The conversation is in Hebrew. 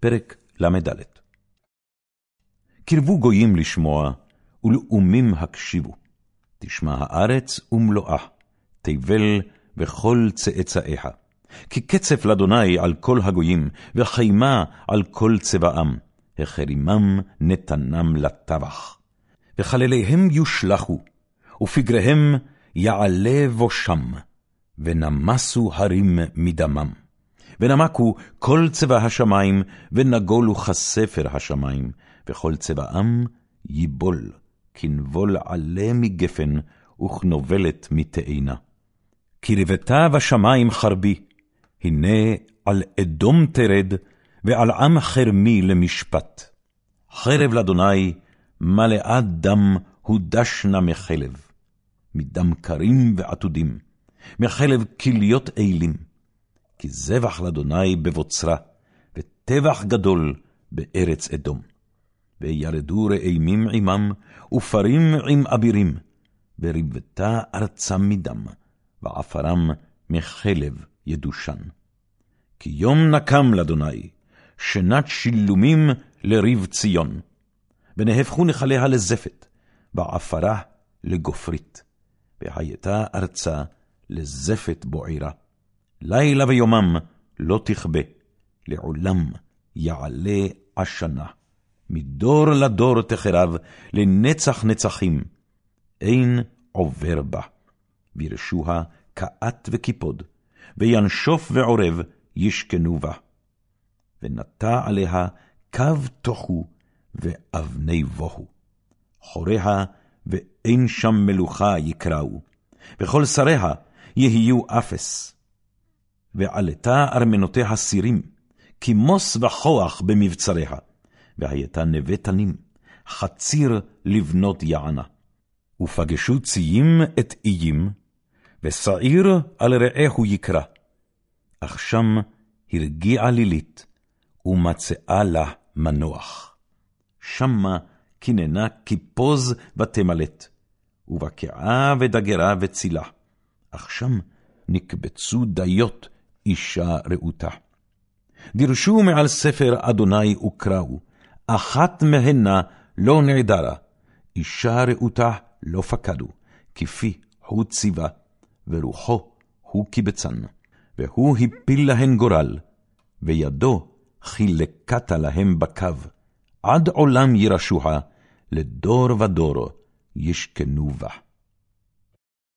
פרק ל"ד קרבו גויים לשמוע, ולאומים הקשיבו. תשמע הארץ ומלואה, תבל וכל צאצאיה. כי קצף לאדוני על כל הגויים, וחימה על כל צבאם, החרימם נתנם לטבח. וחלליהם יושלכו, ופגריהם יעלה בושם, ונמסו הרים מדמם. ונמקו כל צבא השמים, ונגולו כספר השמים, וכל צבאם ייבול, כנבול עלה מגפן, וכנובלת מתאנה. כי רבתה בשמים חרבי, הנה על אדום תרד, ועל עם חרמי למשפט. חרב לאדוני, מלאה דם, הודשנה מחלב, מדם קרים ועתודים, מחלב כליות אילים. כי זבח לאדוני בבוצרה, וטבח גדול בארץ אדום. וירדו רעימים עמם, ופרים עם אבירים, וריבתה ארצם מדם, ועפרם מחלב ידושן. כי יום נקם לאדוני, שנת שילומים לריב ציון. ונהפכו נחליה לזפת, ועפרה לגופרית, והייתה ארצה לזפת בועירה. לילה ויומם לא תכבה, לעולם יעלה עשנה. מדור לדור תחרב, לנצח נצחים, אין עובר בה. וירשוה קאת וקיפוד, וינשוף ועורב ישכנו בה. ונטע עליה קו תוכו ואבני בוהו. חוריה ואין שם מלוכה יקראו, וכל שריה יהיו אפס. ועלתה ארמנותיה סירים, כמוס וכוח במבצריה, והייתה נווה תנים, חציר לבנות יענה. ופגשו ציים את איים, ושעיר על רעהו יקרא. אך שם הרגיעה לילית, ומצאה לה מנוח. שמה קיננה כיפוז ותמלט, ובקעה ודגרה וצילה. אך שם נקבצו דיות אישה רעותה. דירשו מעל ספר אדוני וקראו, אחת מהנה לא נעדרה, אישה רעותה לא פקדו, כפי הוא ציווה, ורוחו הוא קיבצן. והוא הפיל להן גורל, וידו חילקתה להם בקו, עד עולם ירשוה, לדור ודור ישכנו בה.